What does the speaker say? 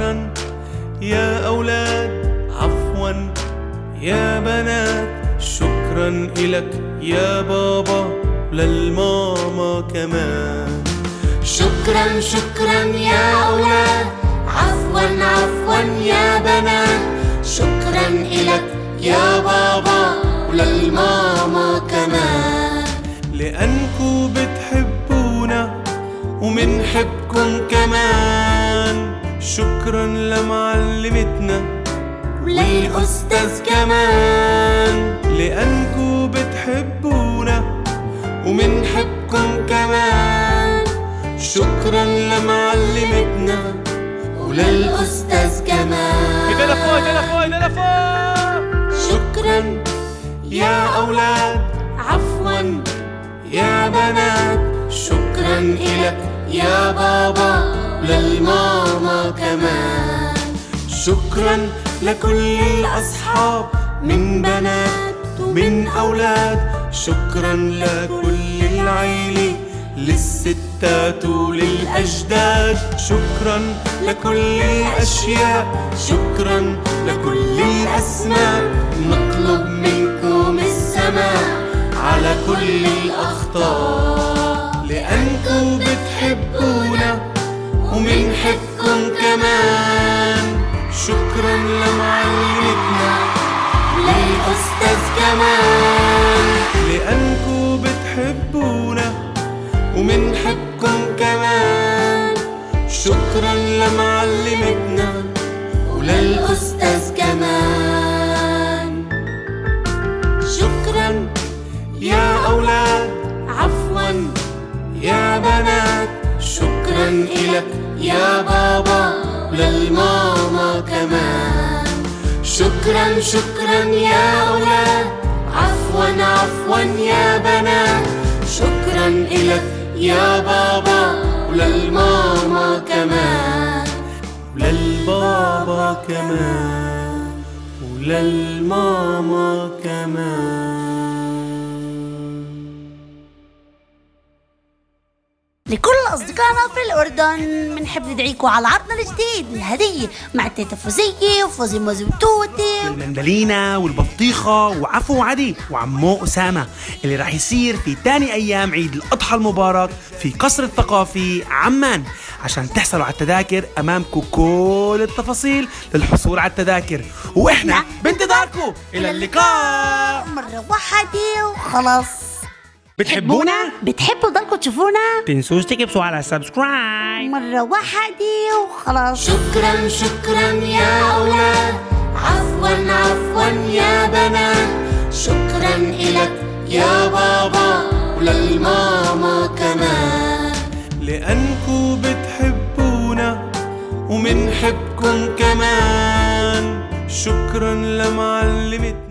شكرا يا أولاد عفوا. يا بنات شكرا إلك. يا بابا وللماما كمان. شكرا شكرا يا أولاد. عفوا عفوا يا بنات. شكرا إلك يا بابا وللماما كمان. لأنكو بتحبونا ومنحبكم كمان. شكرا لمعلمتنا وللأستاذ كمان لأنكو بتحبونا ومنحبكم كمان. شكرا لمعلمتنا وللأستاذ كمان. ايدينا فوق ايدينا فوق ايدينا فوق شكرا يا أولاد. عفوا يا بنات. شكرا إلك يا بابا. كمان شكرا لكل الأصحاب من بنات ومن أولاد. شكرا لكل العيلة للستات وللأجداد. شكرا لكل الأشياء شكرا لكل الأسماء. نطلب منكم السماء على كل الأخطاء. لأنكم بتحبونا ومنحبكم كمان. للأستاذ كمان لأنكو بتحبونا ومنحبكم كمان. شكرا لمعلمتنا وللأستاذ كمان. شكرا يا أولاد عفوا يا بنات. شكرا إلك يا بابا وللماما كمان. شكرا شكرا يا أولاد عفوا عفوا يا بنات شكرا إلك يا بابا وللماما كمان. وللبابا كمان. وللماما كمان. أصدقائنا في الأردن بنحب ندعيكم على عرضنا الجديد الهدية مع تيتا فوزية وفوزي موزي وتوتي. المندلينا والبطيخة وعفو عدي وعمو أسامة اللي راح يصير في تاني أيام عيد الأضحى المبارك في قصر الثقافي عمان. عشان تحصلوا على التذاكر أمامكم كل التفاصيل للحصول على التذاكر. وإحنا بانتظاركم. إلى اللقاء. مرة واحدة وخلاص. بتحبونا؟ بتحبوا ضلكم تشوفونا؟ تنسوش تكبسوا على سبسكرايب مرة واحدة وخلاص. شكرا شكرا يا أولاد. عفوا عفوا يا بنات. شكرا إلك يا بابا وللماما كمان. لأنكو بتحبونا ومنحبكم كمان. شكرا لمعلمتنا.